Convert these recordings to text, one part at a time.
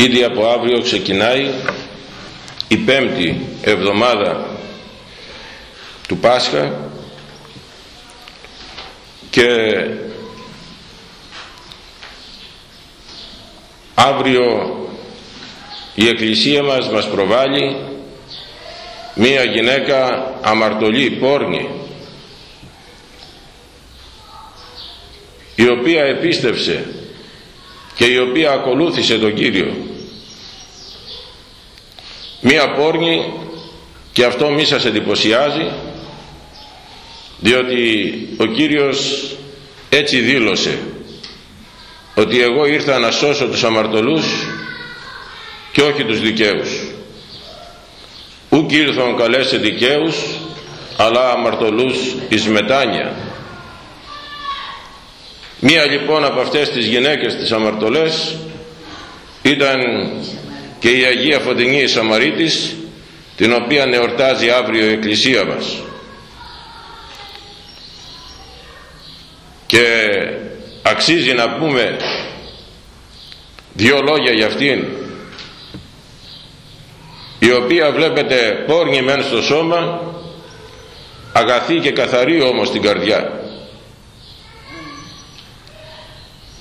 Ήδη από αύριο ξεκινάει η πέμπτη εβδομάδα του Πάσχα και αύριο η Εκκλησία μας μας προβάλλει μία γυναίκα αμαρτωλή, πόρνη η οποία επίστευσε και η οποία ακολούθησε τον Κύριο μία πόρνη και αυτό μη σας εντυπωσιάζει διότι ο Κύριος έτσι δήλωσε ότι εγώ ήρθα να σώσω τους αμαρτωλούς και όχι τους δικαίους. Ούκ ήρθαν καλέσε δικαίους αλλά αμαρτωλούς εις μετάνια μία λοιπόν από αυτές τις γυναίκες τις αμαρτωλές ήταν και η Αγία Φωτεινή Σαμαρίτης την οποία εορτάζει αύριο η Εκκλησία μας. Και αξίζει να πούμε δύο λόγια για αυτήν η οποία βλέπετε πόρνη μεν στο σώμα αγαθή και καθαρή όμως στην καρδιά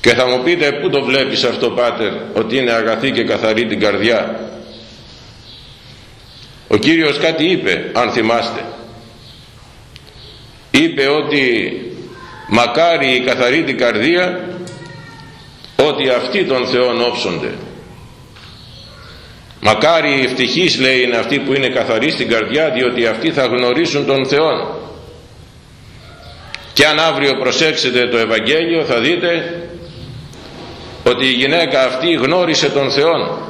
και θα μου πείτε πού το βλέπεις αυτό πάτερ ότι είναι αγαθή και καθαρή την καρδιά; Ο Κύριος κάτι είπε αν θυμάστε. Είπε ότι μακάρι η καθαρή την καρδία ότι αυτοί των Θεών όψονται. Μακάρι οι ευτυχείς λέει είναι αυτοί που είναι καθαροί στην καρδιά διότι αυτοί θα γνωρίσουν τον Θεό και αν αύριο προσέξετε το Ευαγγέλιο θα δείτε ότι η γυναίκα αυτή γνώρισε τον Θεό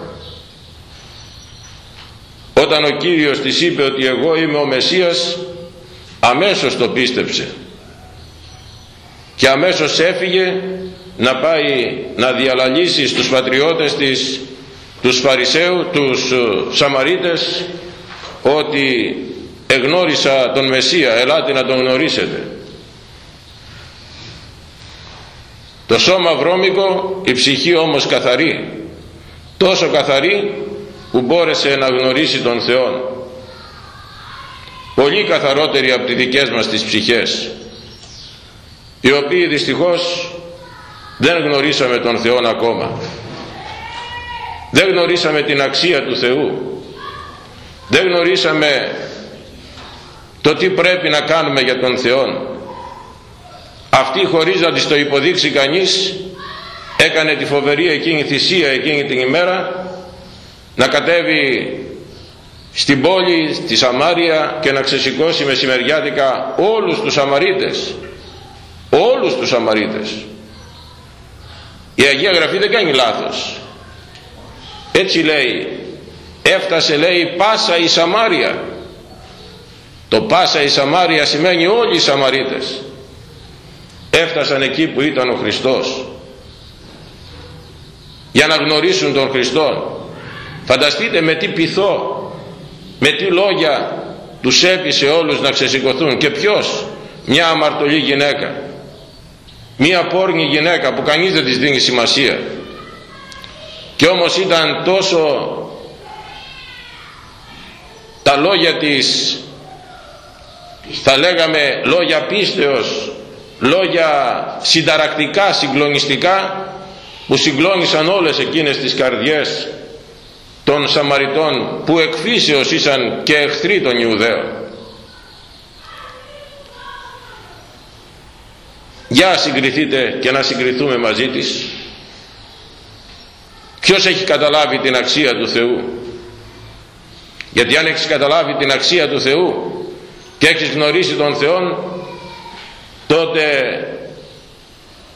όταν ο Κύριος της είπε ότι εγώ είμαι ο Μεσσίας αμέσως το πίστεψε και αμέσως έφυγε να πάει να διαλαλήσει στους πατριώτες της τους Φαρισαίου, τους ε, Σαμαρίτες ότι εγνώρισα τον Μεσσία, ελάτε να τον γνωρίσετε. Το σώμα βρώμικο, η ψυχή όμως καθαρή, τόσο καθαρή που μπόρεσε να γνωρίσει τον Θεό. Πολύ καθαρότερη από τις δικές μας τις ψυχές, οι οποίοι δυστυχώς δεν γνωρίσαμε τον Θεό ακόμα. Δεν γνωρίσαμε την αξία του Θεού. Δεν γνωρίσαμε το τι πρέπει να κάνουμε για τον Θεό αυτή χωρίς να της το υποδείξει κανείς έκανε τη φοβερή εκείνη θυσία εκείνη την ημέρα να κατέβει στην πόλη, στη Σαμάρια και να ξεσηκώσει μεσημεριάτικα όλους τους Σαμαρίτες. Όλους τους Σαμαρίτες. Η Αγία Γραφή δεν κάνει λάθος. Έτσι λέει έφτασε λέει πάσα η Σαμάρια το πάσα η Σαμάρια σημαίνει όλοι οι Σαμαρίτες έφτασαν εκεί που ήταν ο Χριστός. Για να γνωρίσουν τον Χριστό. Φανταστείτε με τι πειθό με τι λόγια τους έπεισε όλους να ξεσηκωθούν. Και ποιος; Μια αμαρτωλή γυναίκα. Μια πόρνη γυναίκα που κανείς δεν της δίνει σημασία. Και όμως ήταν τόσο τα λόγια της θα λέγαμε λόγια πίστεως λόγια συνταρακτικά συγκλονιστικά που συγκλώνησαν όλες εκείνες τις καρδιές των Σαμαριτών που εκφύσεως ήσαν και εχθροί των Ιουδαίων. Για συγκριθείτε και να συγκριθούμε μαζί της. Ποιος έχει καταλάβει την αξία του Θεού; Γιατί αν έχεις καταλάβει την αξία του Θεού και έχεις γνωρίσει τον Θεό τότε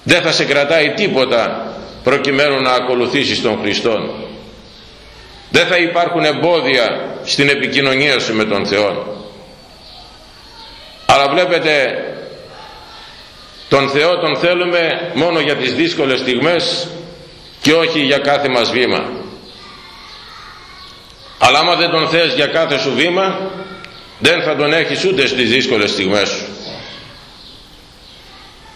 δεν θα σε κρατάει τίποτα προκειμένου να ακολουθήσεις τον Χριστό δεν θα υπάρχουν εμπόδια στην επικοινωνία σου με τον Θεό αλλά βλέπετε τον Θεό τον θέλουμε μόνο για τις δύσκολες στιγμές και όχι για κάθε μας βήμα. Αλλά άμα δεν τον θες για κάθε σου βήμα δεν θα τον έχεις ούτε στις δύσκολες στιγμές σου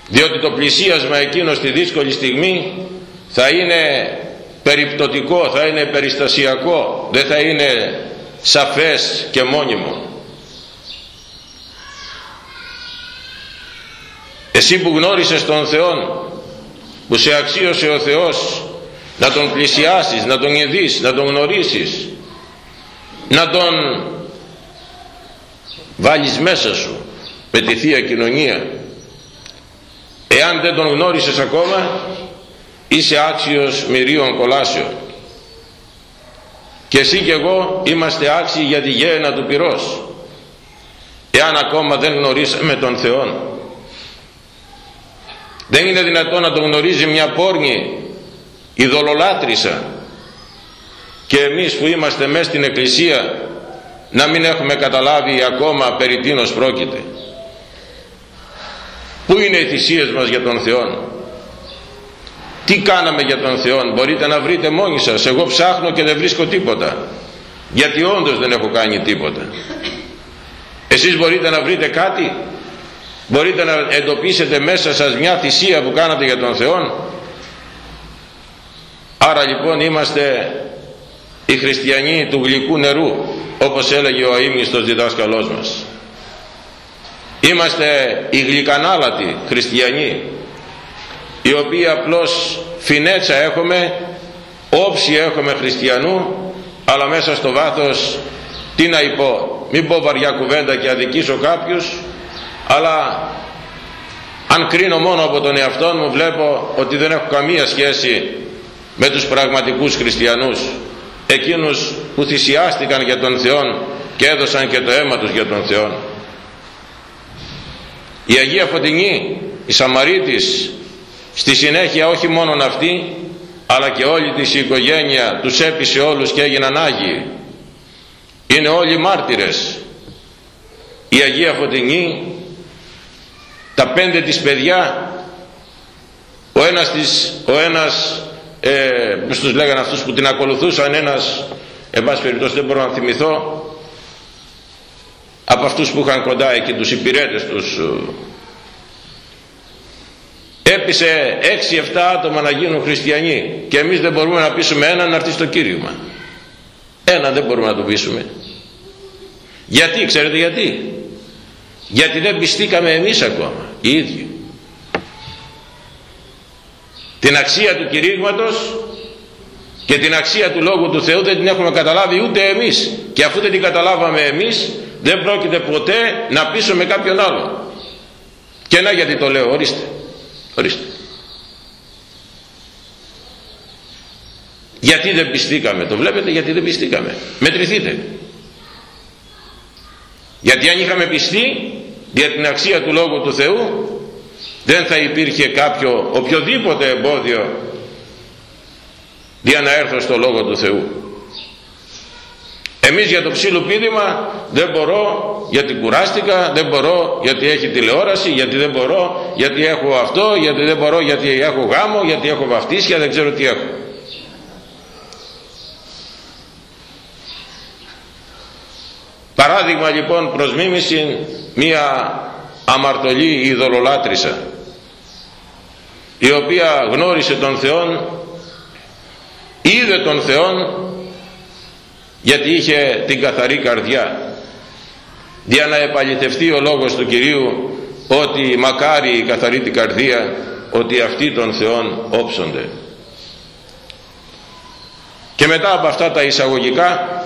διότι το πλησίασμα εκείνο στη δύσκολη στιγμή θα είναι περιπτωτικό, θα είναι περιστασιακό, δεν θα είναι σαφές και μόνιμο. Εσύ που γνώρισες τον Θεό, που σε αξίωσε ο Θεός να τον πλησιάσεις, να τον ειδείς, να τον γνωρίσεις, να τον βάλεις μέσα σου με τη Θεία Κοινωνία. Εάν δεν τον γνώρισες ακόμα, είσαι άξιος μυρίων κολάσεων. Και εσύ και εγώ είμαστε άξιοι για τη γέννα του πυρός. Εάν ακόμα δεν γνωρίσαμε τον Θεό. Δεν είναι δυνατόν να τον γνωρίζει μια πόρνη ειδωλολάτρησα και εμείς που είμαστε μέσα στην εκκλησία να μην έχουμε καταλάβει ακόμα περί τίνος πρόκειται. Πού είναι οι θυσίες μας για τον Θεό. Τι κάναμε για τον Θεό. Μπορείτε να βρείτε μόνοι σας. Εγώ ψάχνω και δεν βρίσκω τίποτα. Γιατί όντως δεν έχω κάνει τίποτα. Εσείς μπορείτε να βρείτε κάτι; Μπορείτε να εντοπίσετε μέσα σας μια θυσία που κάνατε για τον Θεό. Άρα λοιπόν είμαστε οι χριστιανοί του γλυκού νερού όπως έλεγε ο αείμνηστος διδάσκαλός μας. Είμαστε οι γλυκανάλατοι χριστιανοί οι οποίοι απλώς φινέτσα έχουμε, όψη έχουμε χριστιανού αλλά μέσα στο βάθος τι να υπώ, μην πω βαριά κουβέντα και αδικήσω κάποιους αλλά αν κρίνω μόνο από τον εαυτό μου βλέπω ότι δεν έχω καμία σχέση με τους πραγματικούς χριστιανούς εκείνους που θυσιάστηκαν για τον Θεό και έδωσαν και το αίμα τους για τον Θεό η Αγία Φωτεινή η Σαμαρίτης στη συνέχεια όχι μόνον αυτή αλλά και όλη της η οικογένεια τους έπεισε όλους και έγιναν Άγιοι. Είναι όλοι μάρτυρες. Η Αγία Φωτεινή τα πέντε της παιδιά ο ένας, της, ο ένας ε, πώς τους λέγανε αυτούς που την ακολουθούσαν ένας εν πάση περιπτώσει δεν μπορώ να θυμηθώ από αυτούς που είχαν κοντά εκεί τους υπηρέτες τους έπεισε 6-7 άτομα να γίνουν χριστιανοί και εμείς δεν μπορούμε να πείσουμε έναν να έρθει στο Κύριωμα ένα δεν μπορούμε να το πείσουμε. Γιατί ξέρετε γιατί; Γιατί δεν πιστήκαμε εμείς ακόμα οι ίδιοι. Την αξία του κηρύγματος και την αξία του Λόγου του Θεού δεν την έχουμε καταλάβει ούτε εμείς. Και αφού δεν την καταλάβαμε εμείς δεν πρόκειται ποτέ να πείσουμε κάποιον άλλο και να γιατί το λέω ορίστε. Ορίστε. Γιατί δεν πιστήκαμε το βλέπετε γιατί δεν πιστήκαμε. Μετρηθείτε. Γιατί αν είχαμε πιστεί για την αξία του Λόγου του Θεού δεν θα υπήρχε κάποιο οποιοδήποτε εμπόδιο για να έρθω στο Λόγο του Θεού εμείς για το ψήλο πίδημα δεν μπορώ γιατί κουράστηκα, δεν μπορώ γιατί έχει τηλεόραση, γιατί δεν μπορώ γιατί έχω αυτό, γιατί δεν μπορώ γιατί έχω γάμο, γιατί έχω βαφτίσια, δεν ξέρω τι έχω. Παράδειγμα λοιπόν προς μίμηση μία αμαρτωλή ειδωλολάτρησα η οποία γνώρισε τον Θεόν είδε τον Θεόν γιατί είχε την καθαρή καρδιά. Για να επαληθευτεί ο λόγος του Κυρίου ότι μακάρι η καθαρή την καρδία ότι αυτοί των Θεών όψονται. Και μετά από αυτά τα εισαγωγικά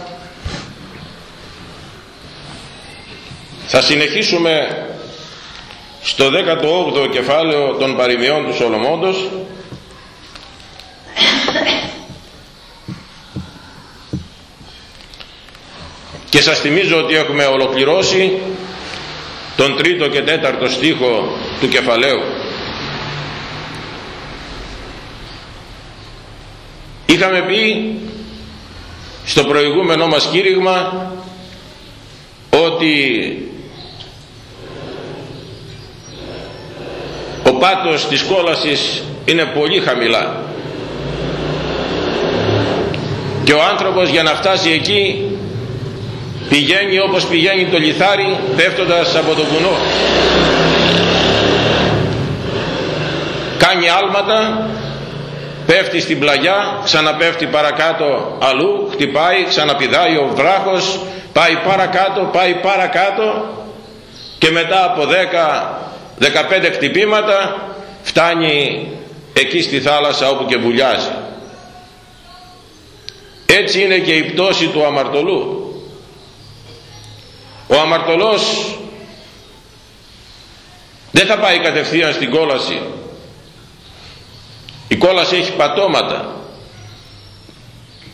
θα συνεχίσουμε στο 18ο κεφάλαιο των παροιμιών του Σολομόντος και σας θυμίζω ότι έχουμε ολοκληρώσει τον τρίτο και τέταρτο στίχο του κεφαλαίου. Είχαμε πει στο προηγούμενο μας κήρυγμα ότι ο πάτος της κόλασης είναι πολύ χαμηλά. Και ο άνθρωπος για να φτάσει εκεί πηγαίνει όπως πηγαίνει το λιθάρι πέφτοντας από το βουνό. Κάνει άλματα πέφτει στην πλαγιά ξαναπέφτει παρακάτω αλλού χτυπάει ξαναπηδάει ο βράχος πάει παρακάτω πάει παρακάτω και μετά από 10 15 χτυπήματα φτάνει εκεί στη θάλασσα όπου και βουλιάζει. Έτσι είναι και η πτώση του αμαρτωλού ο αμαρτωλός δεν θα πάει κατευθείαν στην κόλαση. Η κόλαση έχει πατώματα.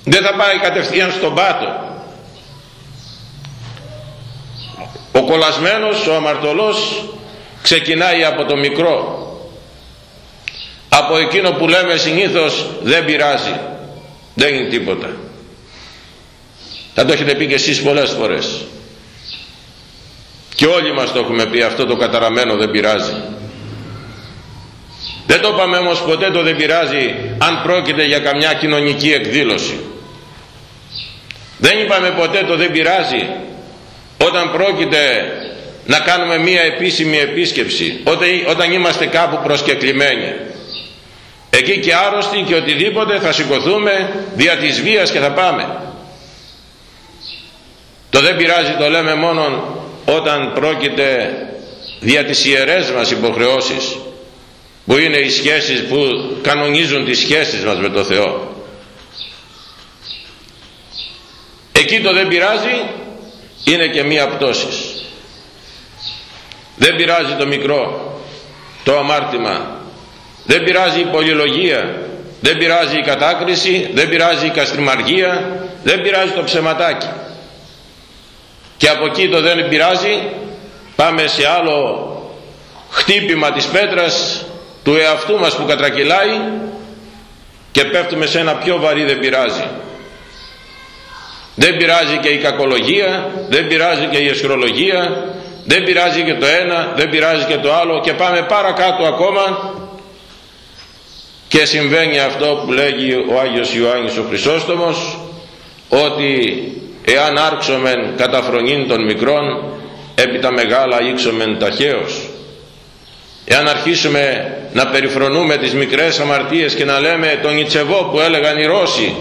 Δεν θα πάει κατευθείαν στον πάτο. Ο κολλασμένος ο αμαρτωλός ξεκινάει από το μικρό. Από εκείνο που λέμε συνήθως δεν πειράζει δεν είναι τίποτα θα το έχετε πει και εσείς πολλές φορές και όλοι μας το έχουμε πει αυτό το καταραμένο δεν πειράζει. Δεν το είπαμε όμως ποτέ το δεν πειράζει αν πρόκειται για καμιά κοινωνική εκδήλωση. Δεν είπαμε ποτέ το δεν πειράζει όταν πρόκειται να κάνουμε μία επίσημη επίσκεψη όταν, όταν είμαστε κάπου προσκεκλημένοι. Εκεί και άρρωστοι και οτιδήποτε θα σηκωθούμε δια της βίας και θα πάμε. Το δεν πειράζει το λέμε μόνο όταν πρόκειται δια τις ιερές μας υποχρεώσεις που είναι οι σχέσεις που κανονίζουν τις σχέσεις μας με το Θεό. Εκεί το δεν πειράζει είναι και μία πτώσης. Δεν πειράζει το μικρό το αμάρτημα. Δεν πειράζει η πολυλογία. Δεν πειράζει η κατάκριση. Δεν πειράζει η καστριμαργία. Δεν πειράζει το ψεματάκι και από εκεί το δεν πειράζει. Πάμε σε άλλο χτύπημα της πέτρας του εαυτού μας που κατρακυλάει και πέφτουμε σε ένα πιο βαρύ δεν πειράζει. Δεν πειράζει και η κακολογία δεν πειράζει και η εσχρολογία δεν πειράζει και το ένα δεν πειράζει και το άλλο και πάμε παρακάτω ακόμα και συμβαίνει αυτό που λέγει ο Άγιος Ιωάννης ο Χρυσόστομος ότι εάν άρξομεν κατά φρονήν των μικρών επί τα μεγάλα ήξομεν ταχαίως. Εάν αρχίσουμε να περιφρονούμε τις μικρές αμαρτίες και να λέμε τον Ιτσεβό που έλεγαν οι Ρώσοι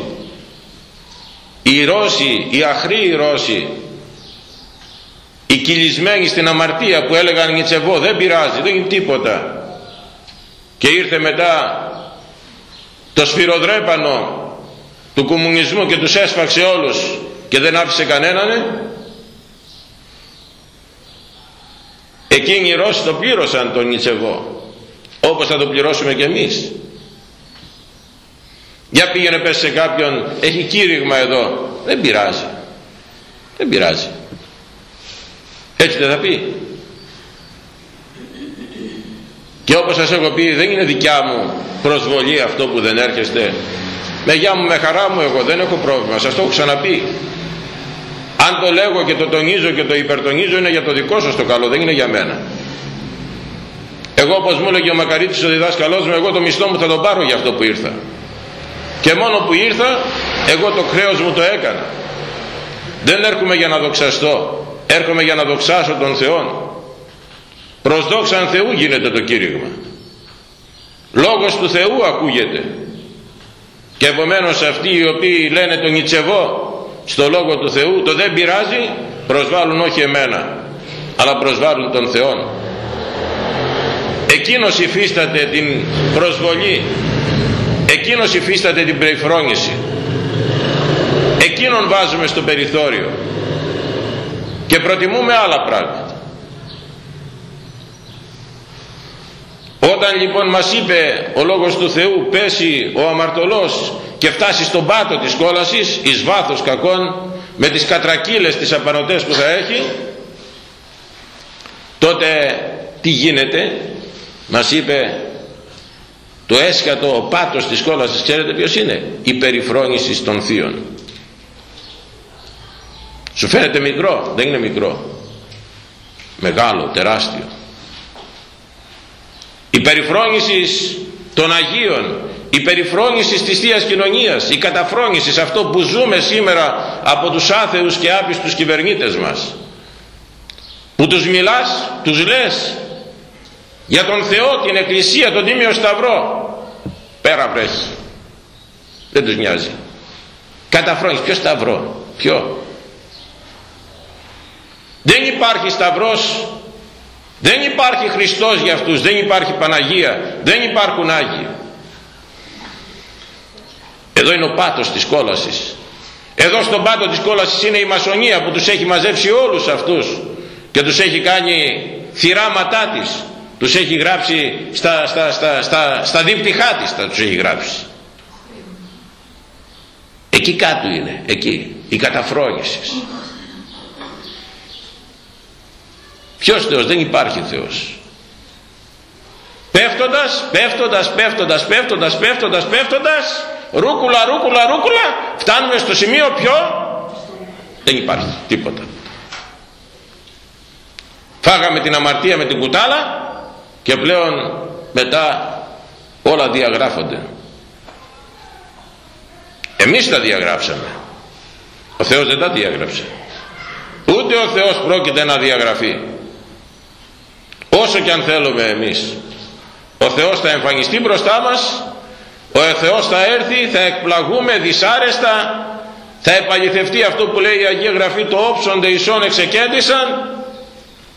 οι Ρώσοι, οι αχροί Ρώσοι οι κυλισμένοι στην αμαρτία που έλεγαν Ιτσεβό δεν πειράζει, δεν είναι τίποτα. Και ήρθε μετά το σφυροδρέπανο του κομμουνισμού και τους έσφαξε όλους και δεν άφησε κανέναν εκείνοι οι Ρώσοι το πλήρωσαν τον Νιτσεβό όπως θα το πληρώσουμε και εμείς. Για πήγαινε πες σε κάποιον έχει κήρυγμα εδώ δεν πειράζει. Δεν πειράζει. Έτσι δεν θα πει. Και όπως σας έχω πει δεν είναι δικιά μου προσβολή αυτό που δεν έρχεστε με γεια μου με χαρά μου εγώ δεν έχω πρόβλημα σας το έχω ξαναπεί. Αν το λέγω και το τονίζω και το υπερτονίζω είναι για το δικό σας το καλό δεν είναι για μένα. Εγώ όπως μου έλεγε ο Μακαρίτης ο διδάσκαλός μου εγώ το μισθό μου θα το πάρω για αυτό που ήρθα. Και μόνο που ήρθα εγώ το χρέος μου το έκανα. Δεν έρχομαι για να δοξαστώ έρχομαι για να δοξάσω τον Θεό προς δόξαν Θεού γίνεται το κήρυγμα. Λόγος του Θεού ακούγεται και επομένως αυτοί οι οποίοι λένε τον Ιτσεβό στο Λόγο του Θεού το δεν πειράζει προσβάλλουν όχι εμένα αλλά προσβάλλουν τον Θεό εκείνος υφίσταται την προσβολή εκείνος υφίσταται την περιφρόνηση. Εκείνον βάζουμε στο περιθώριο. Και προτιμούμε άλλα πράγματα όταν λοιπόν μας είπε ο Λόγος του Θεού πέσει ο αμαρτωλός και φτάσει στον πάτο της κόλασης εις βάθος κακών με τις κατρακύλες τις απανοτές που θα έχει τότε τι γίνεται; Μας είπε το έσχατο ο πάτος της κόλασης ξέρετε ποιος είναι; Η περιφρόνηση των θείων. Σου φαίνεται μικρό; Δεν είναι μικρό. Μεγάλο τεράστιο η περιφρόνηση των Αγίων η περιφρόνηση της Θείας Κοινωνίας η καταφρόνησης σε αυτό που ζούμε σήμερα από τους άθεους και άπιστους κυβερνήτες μας. Που τους μιλάς, τους λες για τον Θεό, την Εκκλησία, τον Τίμιο Σταυρό. Πέρα βρέχει δεν τους νοιάζει. Καταφρόνεις ποιος σταυρό; Ποιο; Δεν υπάρχει σταυρός δεν υπάρχει Χριστός για αυτούς δεν υπάρχει Παναγία δεν υπάρχουν Άγιοι. Εδώ είναι ο πάτος της κόλασης. Εδώ στον πάτο της κόλασης είναι η μασονία που τους έχει μαζέψει όλους αυτούς και τους έχει κάνει θυράματά της. Τους έχει γράψει στα, στα, στα, στα, στα δίπτυχά της τα τους έχει γράψει. Εκεί κάτω είναι εκεί η καταφρόγησης ποιος Θεός; Δεν υπάρχει Θεός. Πέφτοντας πέφτοντας πέφτοντας πέφτοντας πέφτοντας πέφτοντας ρούκουλα ρούκουλα ρούκουλα φτάνουμε στο σημείο ποιο; Δεν υπάρχει τίποτα. Φάγαμε την αμαρτία με την κουτάλα και πλέον μετά όλα διαγράφονται. Εμείς τα διαγράψαμε. Ο Θεός δεν τα διαγράψε. Ούτε ο Θεός πρόκειται να διαγραφεί όσο και αν θέλουμε εμείς. Ο Θεός θα εμφανιστεί μπροστά μας ο Θεός θα έρθει θα εκπλαγούμε δυσάρεστα θα επαληθευτεί αυτό που λέει η Αγία Γραφή το όψονται ισόν εξεκέντησαν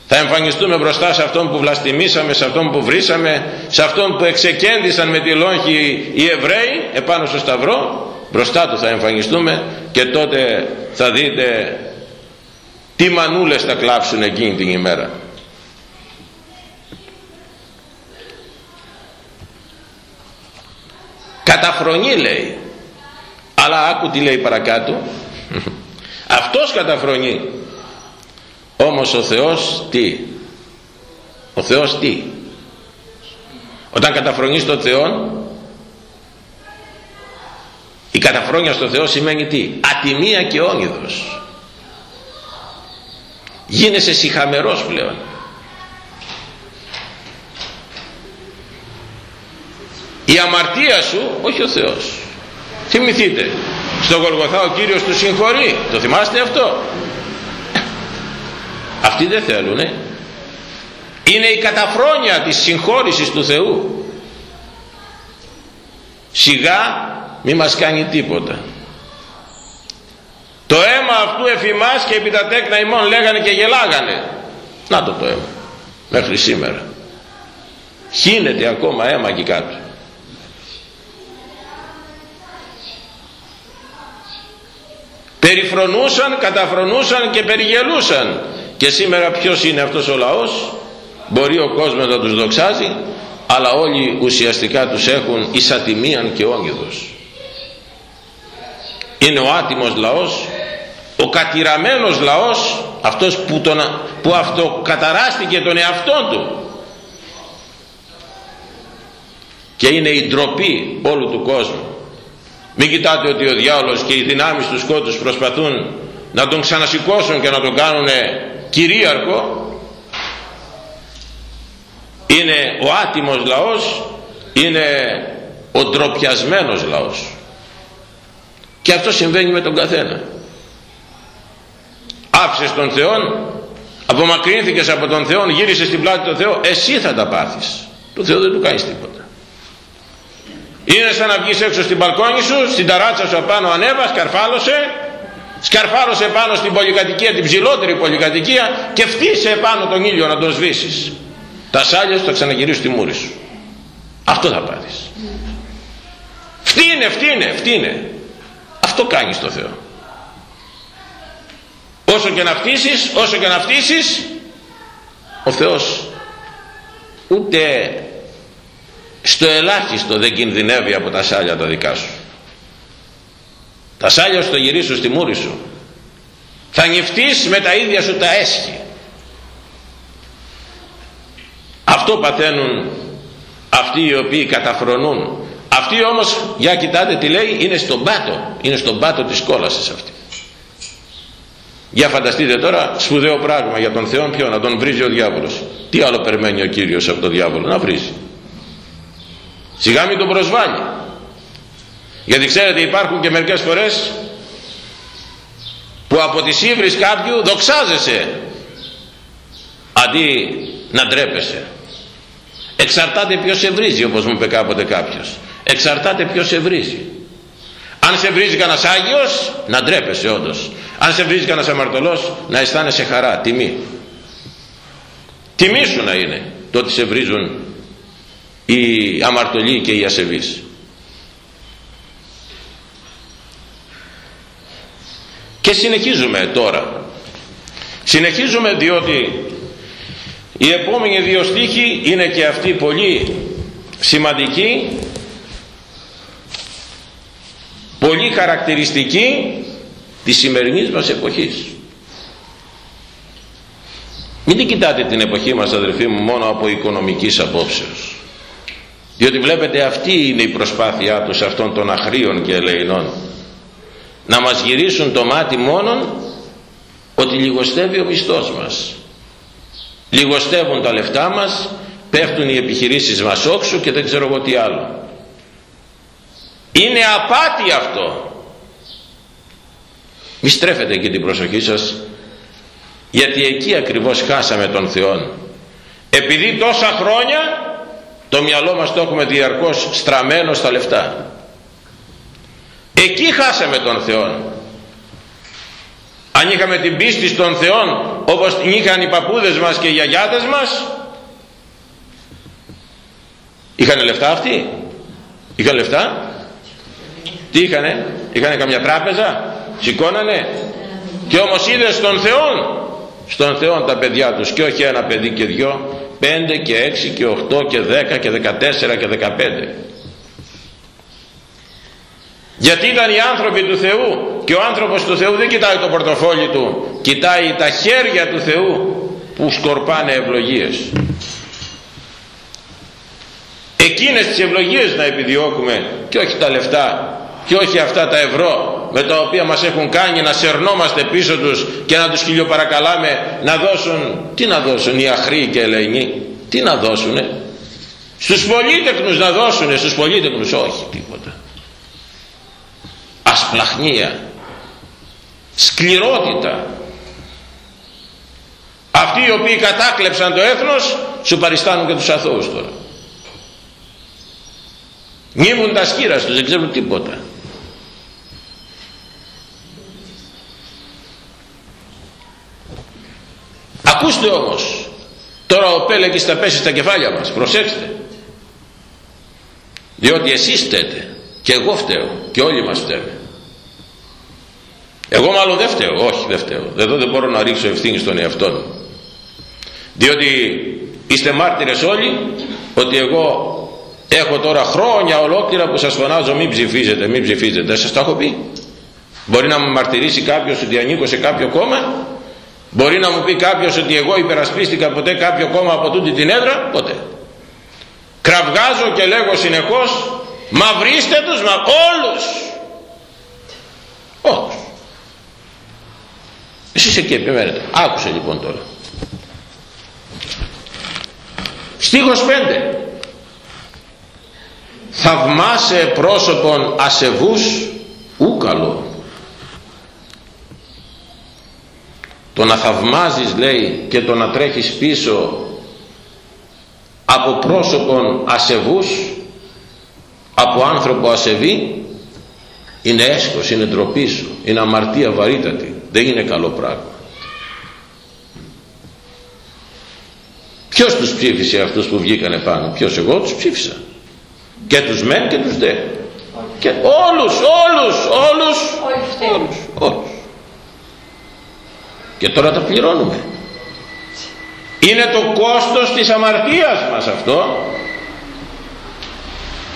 θα εμφανιστούμε μπροστά σε αυτόν που βλαστημίσαμε σε αυτόν που βρήσαμε σε αυτόν που εξεκέντησαν με τη λόγχη οι Εβραίοι επάνω στο Σταυρό. Μπροστά του θα εμφανιστούμε και τότε θα δείτε τι μανούλες θα κλάψουν εκείνη την ημέρα καταφρονεί λέει. Αλλά άκου τι λέει παρακάτω. Αυτός καταφρονεί. Όμως ο Θεός τι; Ο Θεός τι; Όταν καταφρονείς τον Θεό η καταφρόνια στο Θεό σημαίνει τι; Ατιμία και όνειδος. Γίνεσαι συχαμερός πλέον η αμαρτία σου όχι ο Θεός. Θυμηθείτε στο Γολγοθά ο Κύριος τους συγχωρεί. Το θυμάστε αυτό; Αυτοί δεν θέλουνε. Είναι η καταφρόνια της συγχώρησης του Θεού. Σιγά μη μας κάνει τίποτα. Το αίμα αυτού εφημάς και επί τα τέκνα ημών λέγανε και γελάγανε. Να το το αίμα μέχρι σήμερα. Χύνεται ακόμα αίμα εκεί κάτω περιφρονούσαν, καταφρονούσαν και περιγελούσαν. Και σήμερα ποιος είναι αυτός ο λαός; Μπορεί ο κόσμος να τους δοξάζει αλλά όλοι ουσιαστικά τους έχουν ισατιμίαν και όνειδος είναι ο άτιμος λαός ο κατηραμένος λαός αυτός που, τον, που αυτοκαταράστηκε τον εαυτό του. Και είναι η ντροπή όλου του κόσμου μην κοιτάτε ότι ο διάολος και οι δυνάμεις του σκότους προσπαθούν να τον ξανασηκώσουν και να τον κάνουν κυρίαρχο. Είναι ο άτιμος λαός είναι ο ντροπιασμένος λαός. Και αυτό συμβαίνει με τον καθένα. Άφησες τον Θεό απομακρύνθηκες από τον Θεό γύρισες στην πλάτη του Θεού εσύ θα τα πάθεις. Του Θεού δεν του κάνεις τίποτα είναι σαν να βγεις έξω στην μπαλκόνι σου στην ταράτσα σου απάνω ανέβα σκαρφάλωσε σκαρφάλωσε πάνω στην πολυκατοικία την ψηλότερη πολυκατοικία και φτύσε επάνω τον ήλιο να τον σβήσεις. Τα σάλια σου θα ξαναγυρίσουν στη μούρη σου. Αυτό θα πάθεις. Φτύνε φτύνε φτύνε. Αυτό κάνεις στο Θεό. Όσο και να φτύσεις όσο και να φτύσεις ο Θεός ούτε στο ελάχιστο δεν κινδυνεύει από τα σάλια τα δικά σου. Τα σάλια στο γυρίσου στη μούρη σου. Θα νυφτείς με τα ίδια σου τα έσχη. Αυτό παθαίνουν αυτοί οι οποίοι καταφρονούν. Αυτοί όμως για κοιτάτε τι λέει είναι στον πάτο. Είναι στον πάτο της κόλασης αυτή. Για φανταστείτε τώρα σπουδαίο πράγμα για τον Θεό ποιο να τον βρίζει ο διάβολος. Τι άλλο περιμένει ο Κύριος από τον διάβολο να βρίζει σιγά μην τον προσβάλλει γιατί ξέρετε υπάρχουν και μερικές φορές που από τις ύβρις κάποιου δοξάζεσαι αντί να ντρέπεσαι εξαρτάται ποιος σε βρίζει όπως μου είπε κάποτε κάποιος εξαρτάται ποιος σε βρίζει Αν σε βρίζει κανένας Άγιος, να ντρέπεσαι όντως. Αν σε βρίζει κανένας αμαρτωλός, να αισθάνεσαι χαρά, τιμή. Τιμή σου να είναι το ότι σε βρίζουν οι αμαρτωλοί και οι ασεβείς. Και συνεχίζουμε τώρα. Συνεχίζουμε διότι οι επόμενοι δύο στίχοι είναι και αυτοί πολύ σημαντικοί, πολύ χαρακτηριστικοί της σημερινής μας εποχής. Μην την κοιτάτε την εποχή μας αδερφοί μου μόνο από οικονομικής απόψεως. Διότι βλέπετε αυτή είναι η προσπάθειά τους αυτών των αχρίων και ελεηνών. Να μας γυρίσουν το μάτι μόνον ότι λιγοστεύει ο μισθός μας. Λιγοστεύουν τα λεφτά μας, πέφτουν οι επιχειρήσεις μας όξου και δεν ξέρω εγώ τι άλλο. Είναι απάτη αυτό. Μη στρέφετε και την προσοχή σας γιατί εκεί ακριβώς χάσαμε τον Θεό. Επειδή τόσα χρόνια το μυαλό μας το έχουμε διαρκώς στραμμένο στα λεφτά. Εκεί χάσαμε τον Θεό αν είχαμε την πίστη στον Θεό όπως την είχαν οι παππούδες μας και οι γιαγιάδες μας είχαν λεφτά αυτοί; Είχαν λεφτά; Τι είχανε; Είχανε καμιά τράπεζα; Σηκώνανε; Και όμως είδε στον Θεό στον Θεό τα παιδιά τους και όχι ένα παιδί και δυο πέντε και έξι και οχτώ και δέκα και δεκατέσσερα και δεκαπέντε. Γιατί ήταν οι άνθρωποι του Θεού και ο άνθρωπος του Θεού δεν κοιτάει το πορτοφόλι του κοιτάει τα χέρια του Θεού που σκορπάνε ευλογίες. Εκείνες τις ευλογίες να επιδιώκουμε και όχι τα λεφτά και όχι αυτά τα ευρώ με τα οποία μας έχουν κάνει να σερνόμαστε πίσω τους και να τους χιλιοπαρακαλάμε να δώσουν. Τι να δώσουν οι αχροί και ελεηνοί; Τι να δώσουνε; Στους πολίτεκνους να δώσουνε στους πολίτεκνους όχι τίποτα. Ασπλαχνία σκληρότητα. Αυτοί οι οποίοι κατάκλεψαν το έθνος σου παριστάνουν και τους αθώους τώρα. Νύμουν τα σκύρα τους δεν ξέρουν τίποτα ακούστε όμως. Τώρα ο Πέλεκης θα πέσει στα κεφάλια μας. Προσέξτε. Διότι εσείς φταίτε. Και εγώ φταίω. Και όλοι μας φταίμε. Εγώ μάλλον δεν φταίω. Όχι δεν φταίω. Εδώ δεν μπορώ να ρίξω ευθύνη στον εαυτό μου. Διότι είστε μάρτυρες όλοι ότι εγώ έχω τώρα χρόνια ολόκληρα που σας φωνάζω μην ψηφίζετε μην ψηφίζετε δεν σας τα έχω πει. Μπορεί να μου μαρτυρήσει κάποιος ότι ανήκω σε κάποιο κόμμα μπορεί να μου πει κάποιος ότι εγώ υπερασπίστηκα ποτέ κάποιο κόμμα από τούτη την έδρα; Ποτέ κραυγάζω και λέγω συνεχώς Μα βρίστε τους, μα όλους. Όλους. Εσείς εκεί επιμένετε. Άκουσε λοιπόν τώρα. Στίχος 5. Θαυμάσαι πρόσωπον ασεβούς ου καλό. Το να θαυμάζεις λέει και το να τρέχεις πίσω από πρόσωπον ασεβούς από άνθρωπο ασεβή είναι έσχος, είναι ντροπή σου, είναι αμαρτία βαρύτατη, δεν είναι καλό πράγμα. Ποιος τους ψήφισε αυτούς που βγήκανε πάνω, ποιος εγώ τους ψήφισα. Και τους μεν και τους δε. Και όλους, όλους, όλους, όλους, όλους. Και τώρα τα πληρώνουμε. Είναι το κόστος της αμαρτίας μας αυτό.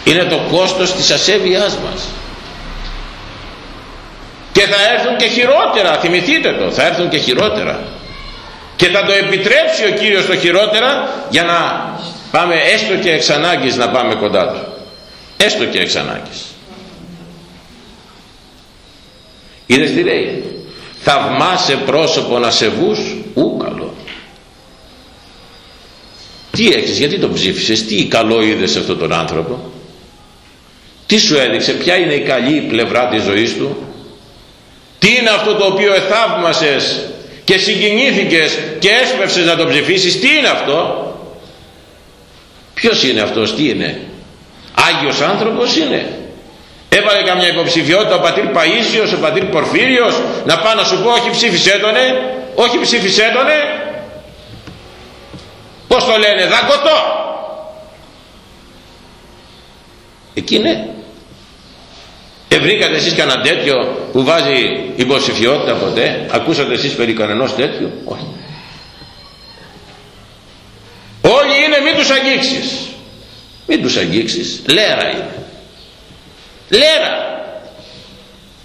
Είναι το κόστος της ασέβειάς μας. Και θα έρθουν και χειρότερα θυμηθείτε το θα έρθουν και χειρότερα. Και θα το επιτρέψει ο Κύριος το χειρότερα για να πάμε έστω και εξ ανάγκης να πάμε κοντά του. Έστω και εξ ανάγκης. Είδες τι λέει θαυμάσαι πρόσωπο να σεβούς ου καλό τι έχεις γιατί τον ψήφισες τι καλό είδες σε αυτόν τον άνθρωπο τι σου έδειξε, ποια είναι η καλή πλευρά της ζωής του. Τι είναι αυτό το οποίο εθαύμασες και συγκινήθηκες και έσπευσες να το ψηφίσεις. Τι είναι αυτό. Ποιος είναι αυτός, τι είναι. Άγιος άνθρωπος είναι. Έβαλε καμιά υποψηφιότητα ο πατήρ Παΐσιος, ο πατήρ Πορφύριος να πάω να σου πω όχι ψήφισέ τονε όχι ψήφισέ τονε πως το λένε δαγκωτό εκεί ναι Ευρήκατε εσείς κανένα τέτοιο που βάζει υποψηφιότητα ποτέ; Ακούσατε εσείς περί κανενός τέτοιου; Όχι. Όλοι είναι μην τους αγγίξεις. Μην τους αγγίξεις. Λέρα είναι. Λέρα.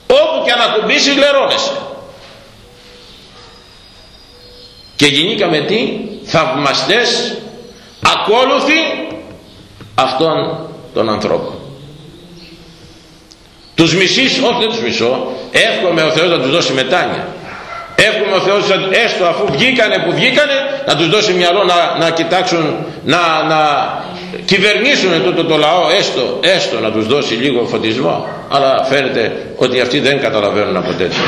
Όπου και αν ακουμπήσεις λερώνεσαι. Και γινήκαμε τι; Θαυμαστές ακόλουθοι αυτών των ανθρώπων. Τους μισείς, όχι δεν τους μισώ, εύχομαι ο Θεός να τους δώσει μετάνια. Εύχομαι ο Θεός έστω αφού βγήκανε που βγήκανε να τους δώσει μυαλό να, να κοιτάξουν, να, να κυβερνήσουν τούτο το λαό έστω, έστω να τους δώσει λίγο φωτισμό. Αλλά φαίνεται ότι αυτοί δεν καταλαβαίνουν από τέτοιο.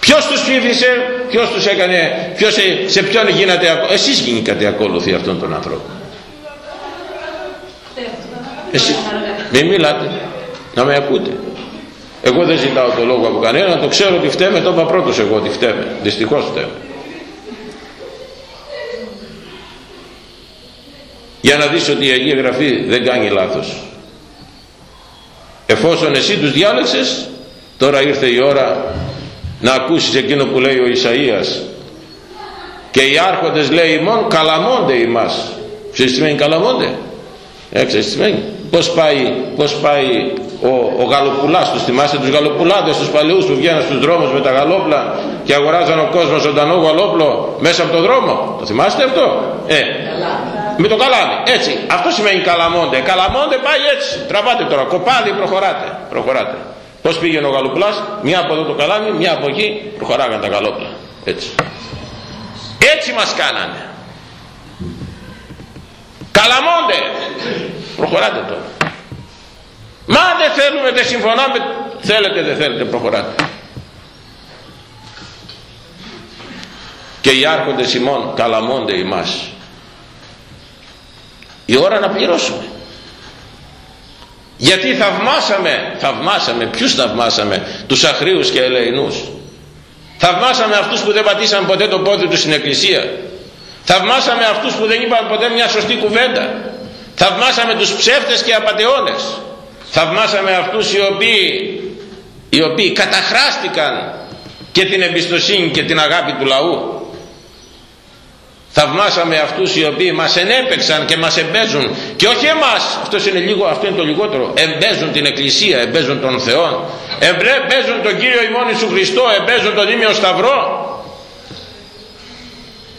Ποιος τους ψήφισε, ποιος τους έκανε, ποιος, σε ποιον γίνατε, εσείς γίνηκατε ακόλουθοι αυτών των ανθρώπων. Εσύ, μην μιλάτε, να με ακούτε. Εγώ δεν ζητάω το λόγο από κανένα, το ξέρω ότι φταίμε, το είπα πρώτος εγώ ότι φταίμε. Δυστυχώς φταίμε. Για να δεις ότι η Αγία Γραφή δεν κάνει λάθος. Εφόσον εσύ τους διάλεξες, τώρα ήρθε η ώρα να ακούσεις εκείνο που λέει ο Ισαΐας και οι άρχοντες λέει μόνο καλαμώνται ημάς. Ξέρεις τι σημαίνει καλαμώνται; Ε, τι σημαίνει; Πως πάει, πως πάει ο, ο γαλοπουλάς τους θυμάστε τους γαλοπουλάδες τους παλαιούς που βγαίνουν στους δρόμους με τα γαλόπλα και αγοράζαν ο κόσμος ζωντανό γαλόπλο μέσα από τον δρόμο; Το θυμάστε αυτό; Ε, με το καλάμι έτσι. Αυτό σημαίνει καλαμόντε. Καλαμόντε πάει έτσι. Τραβάτε τώρα. Κοπάδι προχωράτε. Προχωράτε. Πως πήγαινε ο γαλοπουλάς μια από εδώ το καλάμι μια από εκεί. Προχωράγαν τα γαλόπλα έτσι. Έτσι μας κάνανε. Καλαμόντε. Προχωράτε τώρα. Μα δεν θέλουμε δεν συμφωνάμε. Θέλετε δεν θέλετε προχωράτε. Και οι άρχοντες ημών καλαμώνται ημάς η ώρα να πληρώσουμε. Γιατί θαυμάσαμε θαυμάσαμε ποιους θαυμάσαμε; Τους αχρίους και ελεηνούς. Θαυμάσαμε αυτούς που δεν πατήσαν ποτέ το πόδι τους στην εκκλησία. Θαυμάσαμε αυτούς που δεν είπαν ποτέ μια σωστή κουβέντα. Θαυμάσαμε τους ψεύτες και απατεώνες θαυμάσαμε αυτούς οι οποίοι, οι οποίοι καταχράστηκαν και την εμπιστοσύνη και την αγάπη του λαού θαυμάσαμε αυτούς οι οποίοι μας ενέπεξαν και μας εμπέζουν. Και όχι εμάς, αυτό είναι, λίγο, αυτό είναι το λιγότερο. Εμπέζουν την Εκκλησία, εμπέζουν τον Θεό. Εμπέζουν τον Κύριο ημών Ιησού Χριστό εμπέζουν τον Ήμιο Σταυρό.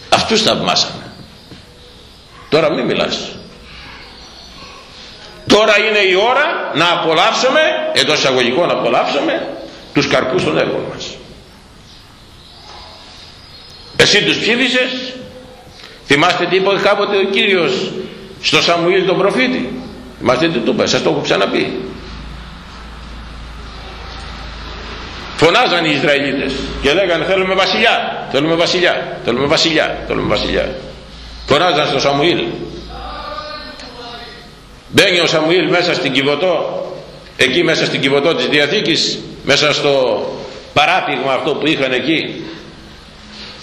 Αυτούς θαυμάσαμε. Τώρα μην μιλάς. Τώρα είναι η ώρα να απολαύσουμε εντός εισαγωγικών να απολαύσουμε τους καρπούς των έργων μας. Εσύ τους ψήφισες θυμάστε τι είπε κάποτε ο Κύριος στο Σαμουήλ τον προφήτη; Θυμάστε τι του είπε σας το έχω ξαναπεί. Φωνάζαν οι Ισραηλίτες και λέγανε θέλουμε βασιλιά θέλουμε βασιλιά θέλουμε βασιλιά θέλουμε βασιλιά φωνάζαν στο Σαμουήλ. Μπαίνει ο Σαμουήλ μέσα στην Κιβωτό εκεί μέσα στην Κιβωτό της Διαθήκης μέσα στο παράπηγμα αυτό που είχαν εκεί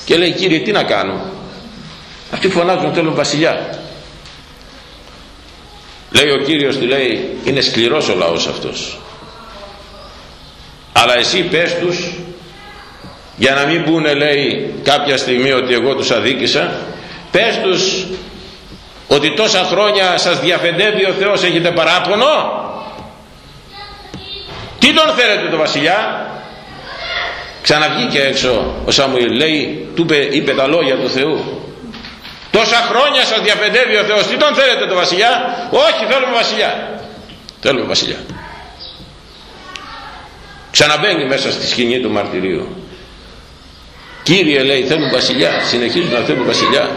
και λέει κύριε τι να κάνω αυτοί φωνάζουν θέλουν βασιλιά. Λέει ο Κύριος του λέει είναι σκληρός ο λαός αυτός. Αλλά εσύ πες τους για να μην πούνε λέει κάποια στιγμή ότι εγώ τους αδίκησα πες τους ότι τόσα χρόνια σας διαφεντεύει ο Θεός έχετε παράπονο; Τι τον θέλετε το βασιλιά; Ξαναβγήκε έξω ο Σαμουήλ λέει του είπε, είπε τα λόγια του Θεού τόσα χρόνια σας διαφεντεύει ο Θεός. Τι τον θέλετε το βασιλιά; Όχι θέλουμε βασιλιά. Θέλουμε βασιλιά. Ξαναμπαίνει μέσα στη σκηνή του μαρτυρίου. Κύριε λέει θέλουν βασιλιά. Συνεχίζουν να θέλουν βασιλιά.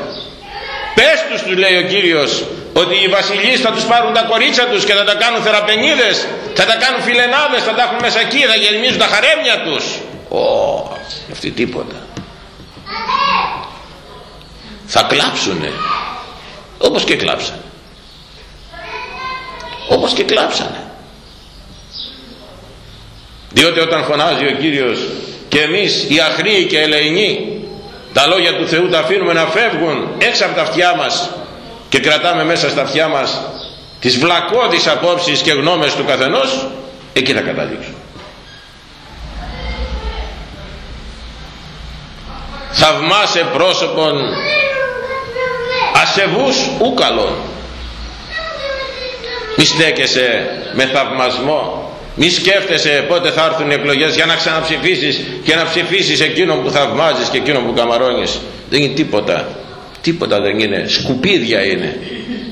Πες τους του λέει ο Κύριος ότι οι βασιλείς θα τους πάρουν τα κορίτσια τους και θα τα κάνουν θεραπενίδες θα τα κάνουν φιλενάδες θα τα έχουν μέσα εκεί θα γερμίζουν τα χαρέμια τους. Ω, αυτή τίποτα θα κλάψουνε. Όπως και κλάψαν όπως και κλάψανε. Διότι όταν φωνάζει ο Κύριος και εμείς οι αχροί και ελεηνοί τα λόγια του Θεού τα αφήνουμε να φεύγουν έξω από τα αυτιά μας και κρατάμε μέσα στα αυτιά μας τις βλακώδεις απόψεις και γνώμες του καθενός εκεί θα καταλήξουν θαυμάσαι πρόσωπον ασεβούς ου καλών μη στέκεσαι με θαυμασμό. Μη σκέφτεσαι πότε θα έρθουν οι εκλογές για να ξαναψηφίσεις και να ψηφίσεις εκείνον που θαυμάζεις και εκείνον που καμαρώνεις. Δεν είναι τίποτα. Τίποτα δεν είναι. Σκουπίδια είναι.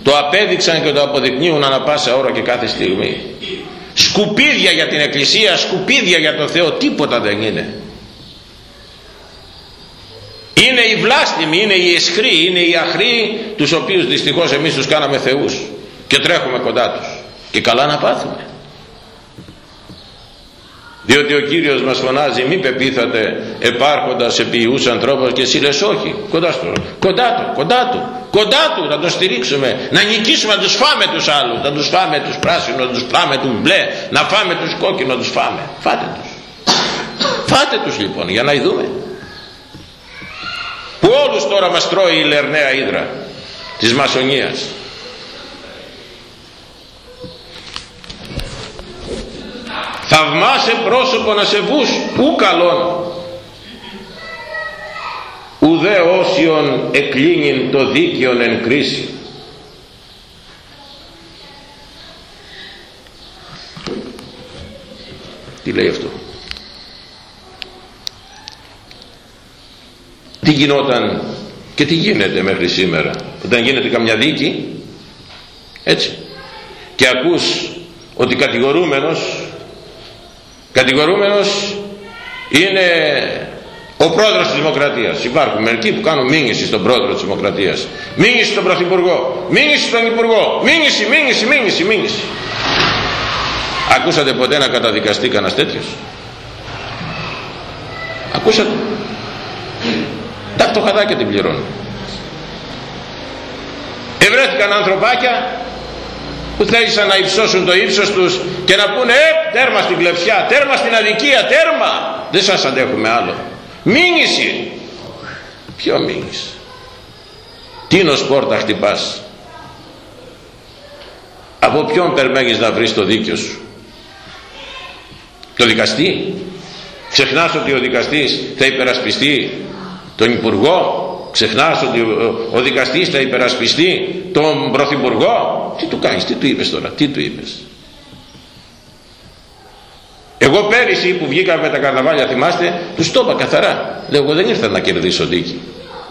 Το απέδειξαν και το αποδεικνύουν ανα πάσα ώρα και κάθε στιγμή. Σκουπίδια για την Εκκλησία σκουπίδια για το Θεό. Τίποτα δεν είναι είναι οι βλάστημοι, είναι οι εσχροί, είναι οι αχροί τους οποίους δυστυχώς εμείς τους κάναμε θεούς και τρέχουμε κοντά τους. Και καλά να πάθουμε. Διότι ο Κύριος μας φωνάζει μη πεπίθατε επάρχοντας επί ιούς ανθρώπους και εσύ λες όχι κοντά, στο, κοντά του, κοντά του κοντά του να τον στηρίξουμε να νικήσουμε να τους φάμε τους άλλους να τους φάμε τους πράσινους, να τους φάμε τους μπλε να φάμε τους κόκκινους, να τους φάμε φάτε τους. Φάτε τους λοιπόν για να ειδούμε που όλους τώρα μας τρώει η λερναία ύδρα της μασονίας. Θαυμάσαι πρόσωπο να σε βούς ου καλόν. Ουδέ όσιον εκλίνειν το δίκαιον εν κρίση. Τι λέει αυτό; Τι γινόταν και τι γίνεται μέχρι σήμερα. Όταν γίνεται καμιά δίκη έτσι. Και ακούς ότι κατηγορούμενος κατηγορούμενος είναι ο πρόεδρος της Δημοκρατίας. Υπάρχουν μερικοί που κάνουν μήνυση στον πρόεδρο της Δημοκρατίας. Μήνυση στον Πρωθυπουργό μήνυση στον Υπουργό. Μήνυση, μήνυση, μήνυση, μήνυση. Ακούσατε ποτέ να καταδικαστεί κανένας τέτοιος; Ακούσατε; Τα φτωχαδάκια την πληρώνουν. Ευρέθηκαν ανθρωπάκια που θέλησαν να υψώσουν το ύψος τους και να πούνε ε, τέρμα στην κλεψιά, τέρμα στην αδικία, τέρμα δεν σας αντέχουμε άλλο. Μήνυση. Ποιο μήνυση. Τίνος πόρτα χτυπάς. Από ποιον περιμένεις να βρεις το δίκιο σου. Το δικαστή. Ξεχνάς ότι ο δικαστής θα υπερασπιστεί τον Υπουργό ξεχνάς ότι ο, δικαστής θα υπερασπιστεί τον Πρωθυπουργό. Τι του κάνεις, τι του είπες τώρα, τι του είπες. Εγώ πέρυσι που βγήκα με τα καρναβάλια θυμάστε τους το είπα καθαρά. Λέω εγώ δεν ήρθα να κερδίσω δίκη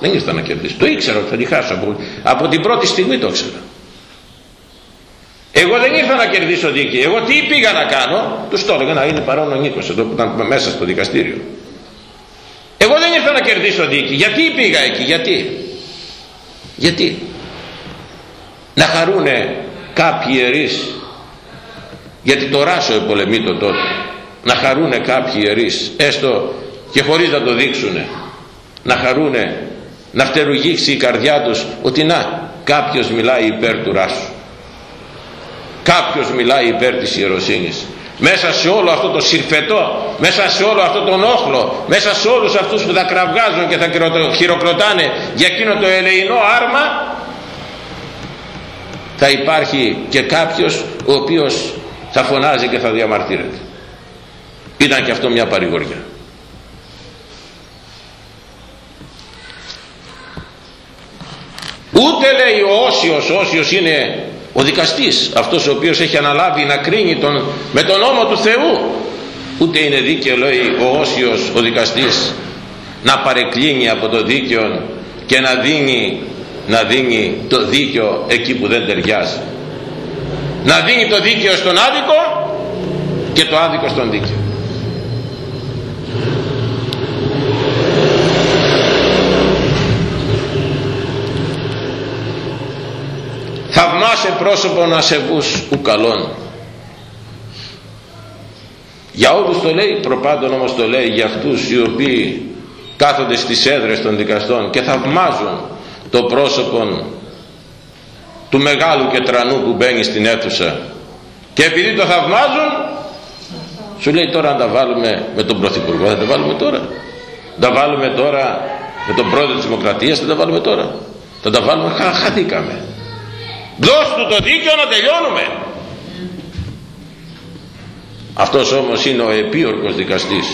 δεν ήρθα να κερδίσω το ήξερα ότι θα τη χάσω από, από την πρώτη στιγμή το ήξερα. Εγώ δεν ήρθα να κερδίσω δίκη εγώ τι πήγα να κάνω τους το έλεγα να είναι παρόν ο Νίκος εδώ που ήταν μέσα στο δικαστήριο εγώ δεν ήρθα να κερδίσω δίκη. Γιατί πήγα εκεί γιατί; Γιατί; Να χαρούνε κάποιοι ιερείς. Γιατί το ράσο επολεμεί το τότε. Να χαρούνε κάποιοι ιερείς έστω και χωρίς να το δείξουνε. Να χαρούνε να φτερουγήξει η καρδιά τους ότι να κάποιος μιλάει υπέρ του ράσου. Κάποιος μιλάει υπέρ της ιεροσύνης μέσα σε όλο αυτό το συρφετό μέσα σε όλο αυτό τον όχλο μέσα σε όλους αυτούς που θα κραυγάζουν και θα χειροκροτάνε για εκείνο το ελεηνό άρμα θα υπάρχει και κάποιος ο οποίος θα φωνάζει και θα διαμαρτύρεται. Ήταν και αυτό μια παρηγοριά. Ούτε λέει ο Όσιος ο Όσιος είναι ο δικαστής αυτός ο οποίος έχει αναλάβει να κρίνει τον, με τον νόμο του Θεού ούτε είναι δίκαιο λέει ο Όσιος ο δικαστής να παρεκκλίνει από το δίκαιο και να δίνει, να δίνει το δίκαιο εκεί που δεν ταιριάζει. Να δίνει το δίκαιο στον άδικο και το άδικο στον δίκαιο θαυμάσαι πρόσωπον ασεβούς ου καλών για όλους το λέει προπάντων όμως το λέει για αυτούς οι οποίοι κάθονται στις έδρες των δικαστών και θαυμάζουν το πρόσωπον του μεγάλου και τρανού που μπαίνει στην αίθουσα. Και επειδή το θαυμάζουν σου λέει τώρα να τα βάλουμε με τον Πρωθυπουργό. Θα τα βάλουμε τώρα. Τα βάλουμε τώρα με τον πρόεδρο της Δημοκρατίας θα τα βάλουμε τώρα. Θα τα βάλουμε. Χα, χαθήκαμε δώσ' του το δίκαιο να τελειώνουμε. Αυτός όμως είναι ο επίορκος δικαστής.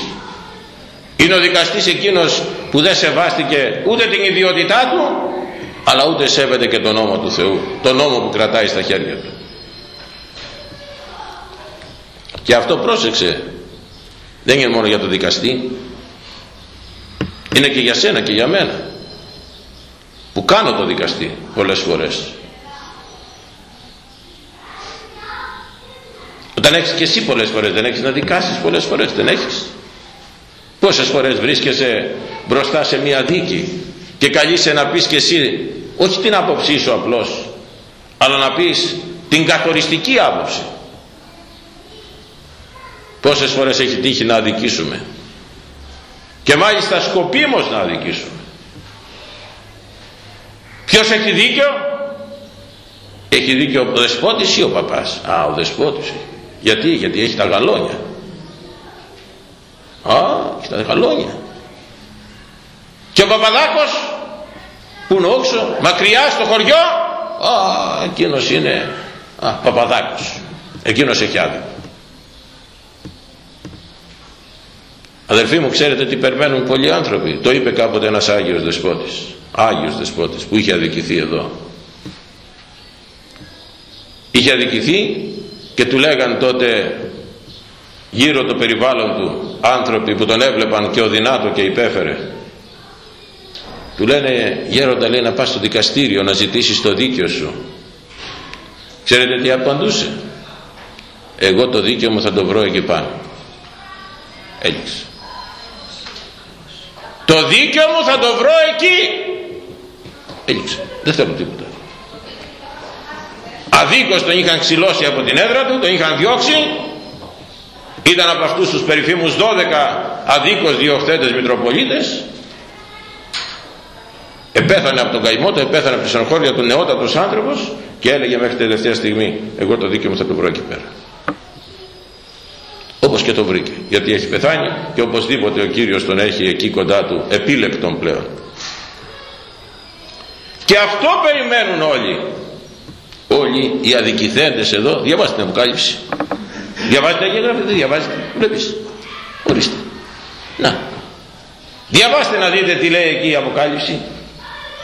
Είναι ο δικαστής εκείνος που δεν σεβάστηκε ούτε την ιδιότητά του αλλά ούτε σέβεται και τον νόμο του Θεού τον νόμο που κρατάει στα χέρια του. Και αυτό πρόσεξε. Δεν είναι μόνο για τον δικαστή. Είναι και για σένα και για μένα που κάνω το δικαστή πολλές φορές όταν έχεις και εσύ πολλές φορές δεν έχεις να δικάσεις πολλές φορές δεν έχεις. Πόσες φορές βρίσκεσαι μπροστά σε μια δίκη και καλείσαι να πεις και εσύ όχι την άποψή σου απλώς αλλά να πεις την καθοριστική άποψη. Πόσες φορές έχει τύχει να αδικήσουμε. Και μάλιστα σκοπίμως να αδικήσουμε. Ποιος έχει δίκιο; Έχει δίκιο ο δεσπότης ή ο παπάς; Α ο δεσπότης γιατί γιατί έχει τα γαλόνια α έχει τα γαλόνια και ο Παπαδάκος που είναι όξο μακριά στο χωριό α εκείνος είναι α, Παπαδάκος εκείνος έχει άδικο Αδελφοί μου ξέρετε τι περιμένουν πολλοί άνθρωποι. Το είπε κάποτε ένας Άγιος Δεσπότης. Άγιος Δεσπότης που είχε αδικηθεί εδώ. Είχε αδικηθεί και του λέγαν τότε γύρω το περιβάλλον του άνθρωποι που τον έβλεπαν και οδυνάτο και υπέφερε. Του λένε γέροντα λέει να πας στο δικαστήριο να ζητήσεις το δίκαιο σου. Ξέρετε τι απαντούσε; Εγώ το δίκαιο μου θα το βρω εκεί πάνω. Έλειξε το δίκαιο μου θα το βρω εκεί έλειξε δεν θέλω τίποτα αδίκως τον είχαν ξυλώσει από την έδρα του τον είχαν διώξει. Ήταν από αυτούς τους περιφήμους 12 αδίκως διοχθέτες Μητροπολίτες. Επέθανε από τον καημό του επέθανε από τη συγχώρια του νεότατος άνθρωπος και έλεγε μέχρι τελευταία στιγμή εγώ το δίκαιο μου θα το βρω εκεί πέρα όπως και το βρήκε γιατί έχει πεθάνει και οπωσδήποτε ο Κύριος τον έχει εκεί κοντά του επίλεκτον πλέον. Και αυτό περιμένουν όλοι όλοι οι αδικηθέντες εδώ διαβάστε την Αποκάλυψη. Διαβάζετε και γράφετε δεν διαβάζετε. Βλέπεις. Ορίστε. Να. Διαβάστε να δείτε τι λέει εκεί η Αποκάλυψη.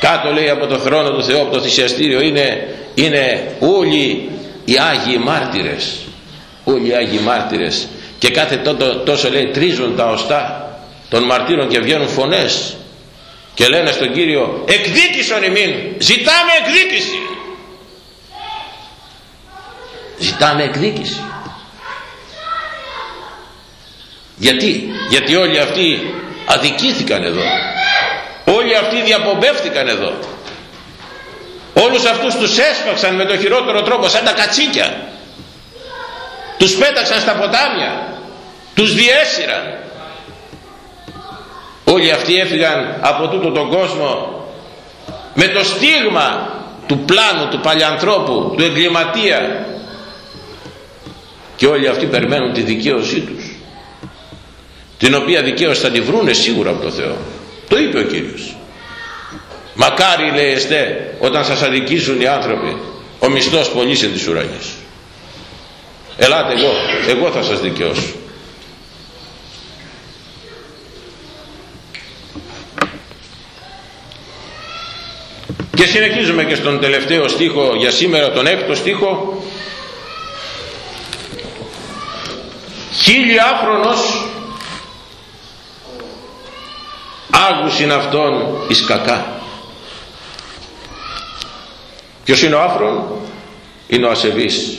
Κάτω λέει από το θρόνο του Θεού από το θυσιαστήριο είναι, είναι όλοι οι Άγιοι Μάρτυρες όλοι οι Άγιοι Μάρτυρες. Και κάθε τόσο, τόσο λέει τρίζουν τα οστά των μαρτύρων και βγαίνουν φωνές. Και λένε στον Κύριο εκδίκησον ημίν. Ζητάμε εκδίκηση ζητάμε εκδίκηση. Γιατί γιατί όλοι αυτοί αδικήθηκαν εδώ. Όλοι αυτοί διαπομπεύτηκαν εδώ. Όλους αυτούς τους έσπαξαν με το χειρότερο τρόπο σαν τα κατσίκια. Τους πέταξαν στα ποτάμια. Τους διέσυραν. Όλοι αυτοί έφυγαν από τούτο τον κόσμο με το στίγμα του πλάνου του παλιανθρώπου του εγκληματία και όλοι αυτοί περιμένουν τη δικαίωσή τους. Την οποία δικαίωση θα τη βρούνε σίγουρα από το Θεό. Το είπε ο Κύριος. Μακάρι λέει εστέ όταν σας αδικήσουν οι άνθρωποι ο μισθός πολύ σε τις ουρανιές ελάτε εγώ εγώ θα σας δικαιώσω. Και συνεχίζουμε και στον τελευταίο στίχο για σήμερα τον έκτο στίχο χίλιάχρονος. Άγουσιν αυτόν εις κακά. Ποιος είναι ο άφρον; Είναι ο ασεβής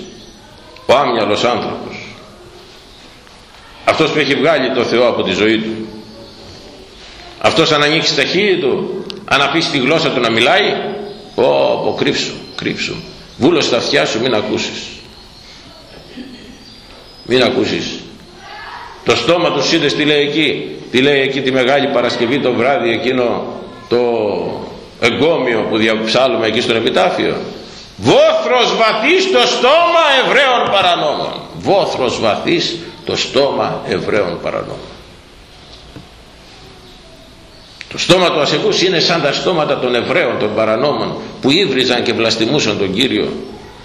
ο άμυαλος άνθρωπος. Αυτός που έχει βγάλει το Θεό από τη ζωή του. Αυτός αν ανοίξει τα χείλη του αν αφήσει τη γλώσσα του να μιλάει πω πω κρύψου κρύψου. Βούλωσε τα αυτιά σου μην ακούσεις. Μην ακούσεις το στόμα τους είδες τι λέει εκεί. Τι λέει εκεί τη Μεγάλη Παρασκευή το βράδυ εκείνο το εγκόμιο που διαψάλουμε εκεί στον επιτάφιο. Βόθρος βαθύς στο στόμα Εβραίων παρανόμων βόθρος βαθύς το στόμα Εβραίων παρανόμων. Το στόμα του ασεβούς είναι σαν τα στόματα των Εβραίων των παρανόμων που ύβριζαν και βλαστημούσαν τον Κύριο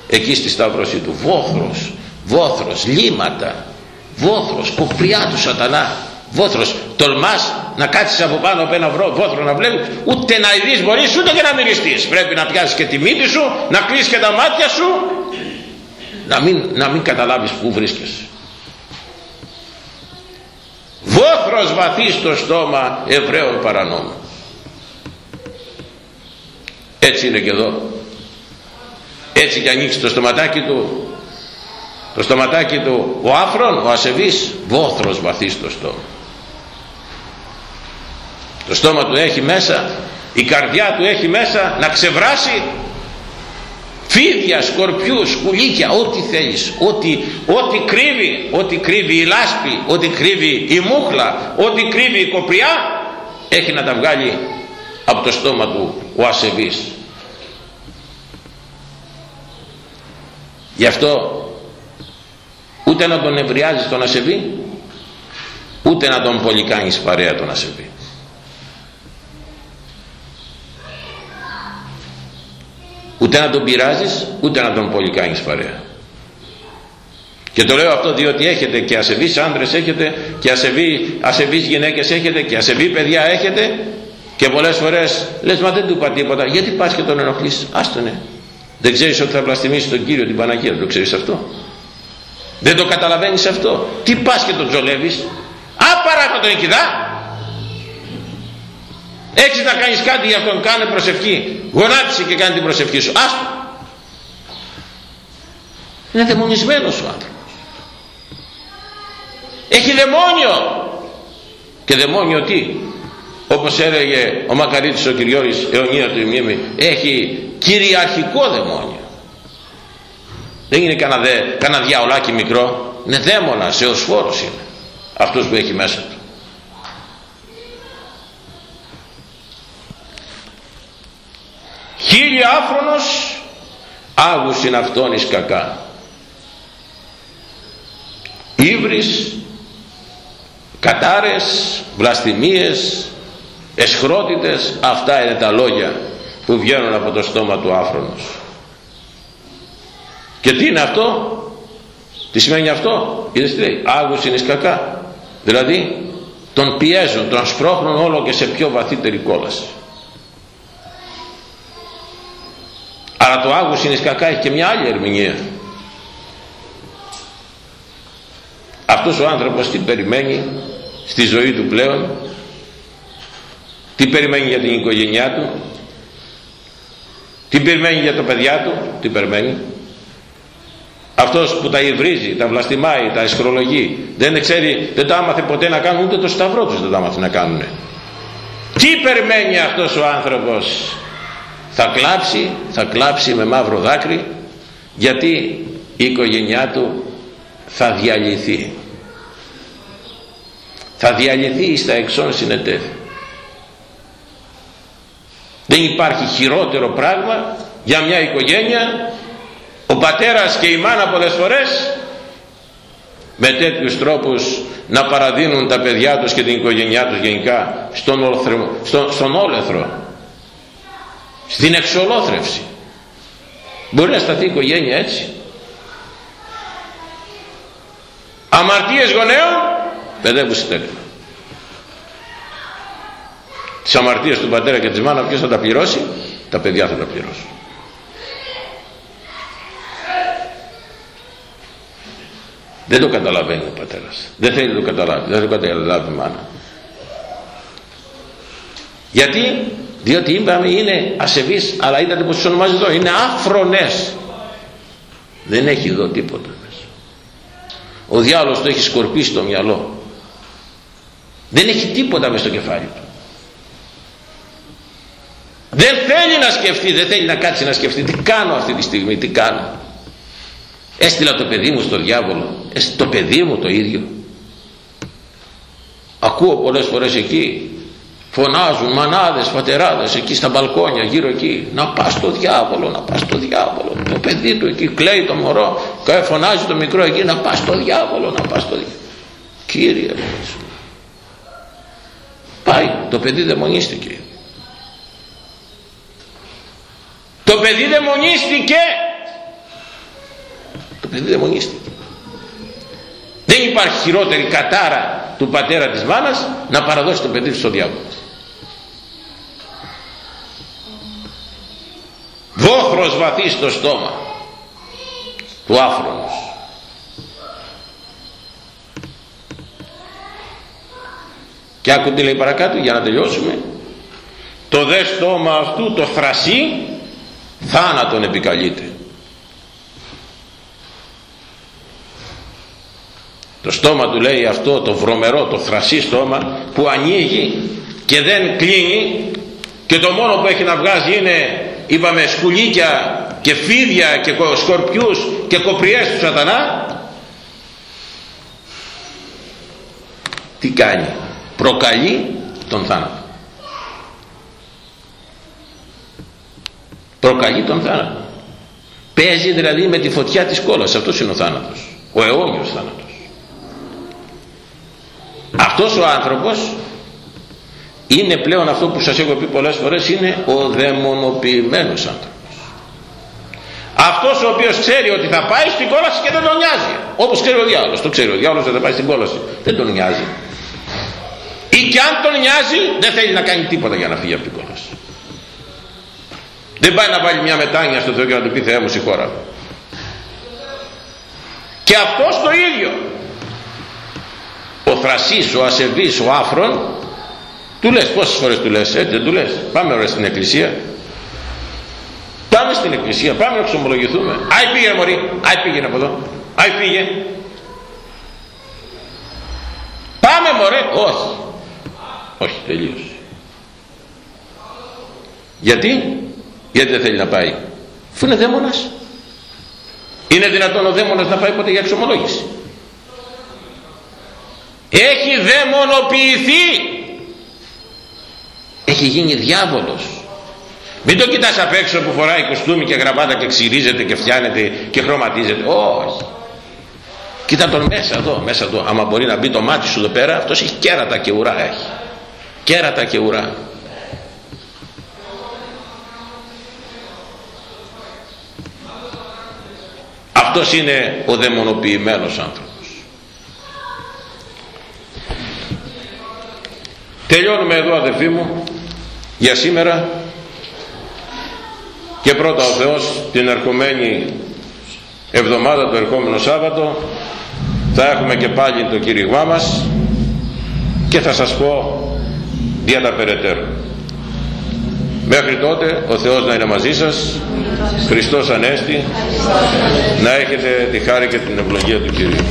εκεί στη σταύρωση του. Βόθρος, βόθρος, λίματα βόθρος, κοπριά του σατανά βόθρος, τολμάς να κάτσεις από πάνω από ένα βόθρο να βλέπεις. Ούτε να ειδείς μπορείς ούτε και να μυριστείς. Πρέπει να πιάσεις και τη μύτη σου να κλείσεις και τα μάτια σου. Να μην, να μην καταλάβεις που βρίσκεσαι. Βόθρος βαθύς στο στόμα Εβραίων παρανόμων. Έτσι είναι και εδώ. Έτσι και ανοίξει το στοματάκι του το στοματάκι του ο άφρον ο ασεβής βόθρος βαθύς στο στόμα το στόμα του έχει μέσα η καρδιά του έχει μέσα να ξεβράσει φίδια, σκορπιούς, σκουλίκια, ό,τι θέλεις, ό,τι, ό,τι κρύβει, ό,τι κρύβει η λάσπη, ό,τι κρύβει η μούχλα, ό,τι κρύβει η κοπριά, έχει να τα βγάλει από το στόμα του ο ασεβής. Γι' αυτό ούτε να τον ευριάζεις τον ασεβή, ούτε να τον πολυκάνεις παρέα τον ασεβή. ούτε να τον πειράζεις ούτε να τον πολύ κάνεις παρέα. Και το λέω αυτό διότι έχετε και ασεβείς άντρες έχετε και ασεβεί, ασεβείς γυναίκες έχετε και ασεβεί παιδιά έχετε και πολλές φορές λες μα δεν του είπα τίποτα γιατί πας και τον ενοχλείς; Άστονε. Δεν ξέρεις ότι θα βλαστημίσεις τον Κύριο την Παναγία δεν το ξέρεις αυτό δεν το καταλαβαίνεις αυτό. Τι πας και τον τζολεύεις. Α τον οικιδά έχεις να κάνεις κάτι για αυτόν. Κάνε προσευχή. Γονάτισε και κάνει την προσευχή σου. Άστο είναι δαιμονισμένος ο άνθρωπος. Έχει δαιμόνιο. Και δαιμόνιο τι; Όπως έλεγε ο Μακαρίτης ο Κυριώρης αιωνία του μνήμη έχει κυριαρχικό δαιμόνιο δεν είναι κανένα, δε, κανένα διαολάκι μικρό. Είναι δαίμονας, εωσφόρος είναι. Αυτός που έχει μέσα του. Χίλια άφρονος άγουσιν αυτόν εις κακά. Ύβρις κατάρες βλαστημίες εσχρότητες αυτά είναι τα λόγια που βγαίνουν από το στόμα του άφρονος και τι είναι αυτό; Τι σημαίνει αυτό; Είδες τι λέει; Άγουσιν εις κακά δηλαδή τον πιέζουν τον σπρώχνουν όλο και σε πιο βαθύτερη κόλαση. Αλλά το άγους είναι κακά έχει και μια άλλη ερμηνεία. Αυτός ο άνθρωπος τι περιμένει στη ζωή του πλέον. Τι περιμένει για την οικογένειά του. Τι περιμένει για τα παιδιά του. Τι περιμένει αυτός που τα υβρίζει, τα βλαστημάει, τα εσχρολογεί δεν ξέρει, δεν τα άμαθε ποτέ να κάνουν ούτε το σταυρό τους δεν τα άμαθε να κάνουν τι περιμένει αυτός ο άνθρωπος; Θα κλάψει, θα κλάψει με μαύρο δάκρυ γιατί η οικογένειά του θα διαλυθεί. Θα διαλυθεί στα εξών συνετέθη. Δεν υπάρχει χειρότερο πράγμα για μια οικογένεια ο πατέρας και η μάνα πολλές φορές με τέτοιους τρόπους να παραδίνουν τα παιδιά τους και την οικογένειά τους γενικά στον, στον, στον όλεθρο στην εξολόθρευση. Μπορεί να σταθεί η οικογένεια έτσι. Αμαρτίες γονέων παιδεύουν στέλνουν τις αμαρτίες του πατέρα και της μάνα ποιος θα τα πληρώσει; Τα παιδιά θα τα πληρώσουν δεν το καταλαβαίνει ο πατέρας. Δεν θέλει να το καταλάβει. Δεν το καταλάβει η μάνα. Γιατί; Διότι είπαμε είναι ασεβείς αλλά είδατε πως τους ονομάζει εδώ. Είναι άφρονες. Δεν έχει εδώ τίποτα μέσα. Ο διάολος το έχει σκορπίσει το μυαλό. Δεν έχει τίποτα μέσα στο κεφάλι του. Δεν θέλει να σκεφτεί δεν θέλει να κάτσει να σκεφτεί. Τι κάνω αυτή τη στιγμή τι κάνω έστειλα το παιδί μου στο διάβολο. Το παιδί μου το ίδιο. Ακούω πολλές φορές εκεί φωνάζουν μανάδες, πατεράδες εκεί στα μπαλκόνια γύρω εκεί να πας στο διάβολο, να πας στο διάβολο το παιδί του εκεί κλαίει το μωρό και φωνάζει το μικρό εκεί να πας στο διάβολο, να πας στο διάβολο Κύριε πάει το παιδί δαιμονίστηκε. Το παιδί δαιμονίστηκε το παιδί δαιμονίστηκε. Δεν υπάρχει χειρότερη κατάρα του πατέρα της μάνας να παραδώσει το παιδί στο διάβολο. Βόχρος βαθύ στο στόμα του άφρονος. Και άκου τι λέει παρακάτω για να τελειώσουμε. Το δε στόμα αυτού το θρασί θάνατον επικαλείται το στόμα του λέει αυτό το βρωμερό το θρασί στόμα που ανοίγει και δεν κλείνει και το μόνο που έχει να βγάζει είναι είπαμε σκουλίκια και φίδια και σκορπιούς και κοπριές του σατανά. Τι κάνει; Προκαλεί τον θάνατο. Προκαλεί τον θάνατο. Παίζει δηλαδή με τη φωτιά της κόλας. Αυτός είναι ο θάνατος. Ο αιώνιος θάνατος αυτός ο άνθρωπος είναι πλέον αυτό που σας έχω πει πολλές φορές είναι ο δαιμονοποιημένος άνθρωπος. Αυτός ο οποίος ξέρει ότι θα πάει στην κόλαση και δεν τον νοιάζει όπως ξέρει ο διάολος. Το ξέρει ο διάολος ότι θα πάει στην κόλαση δεν τον νοιάζει. Ή και αν τον νοιάζει δεν θέλει να κάνει τίποτα για να φύγει από την κόλαση. Δεν πάει να βάλει μια μετάνοια στο Θεό και να του πει Θεέ μου συγχώρα και αυτός το ίδιο ο θρασής, ο ασεβής, ο άφρον του λες πόσες φορές του λες έτσι δεν του λες. Πάμε ωραία στην εκκλησία. Πάμε στην εκκλησία πάμε να ξομολογηθούμε. Άι πήγε μωρή άι πήγαινε από εδώ άι πήγε. Πάμε μωρέ όχι. Όχι τελείωσε. Γιατί; Γιατί δεν θέλει να πάει. Αφού είναι δαίμονας. Είναι δυνατόν ο δαίμονας να πάει ποτέ για εξομολόγηση έχει δαιμονοποιηθεί. Έχει γίνει διάβολος. Μην το κοιτάς απ' έξω που φοράει κοστούμι και γραβάτα και ξυρίζεται και φτιάνεται και χρωματίζεται. Όχι. Κοίτα τον μέσα εδώ μέσα εδώ. Άμα μπορεί να μπει το μάτι σου εδώ πέρα αυτός έχει κέρατα και ουρά έχει. Κέρατα και ουρά. Αυτός είναι ο δαιμονοποιημένος άνθρωπος τελειώνουμε εδώ αδελφοί μου για σήμερα. Και πρώτα ο Θεός την ερχομένη εβδομάδα το ερχόμενο Σάββατο θα έχουμε και πάλι το κήρυγμά μας και θα σας πω δια τα περαιτέρω. Μέχρι τότε ο Θεός να είναι μαζί σας Χριστός Ανέστη να έχετε τη χάρη και την ευλογία του Κυρίου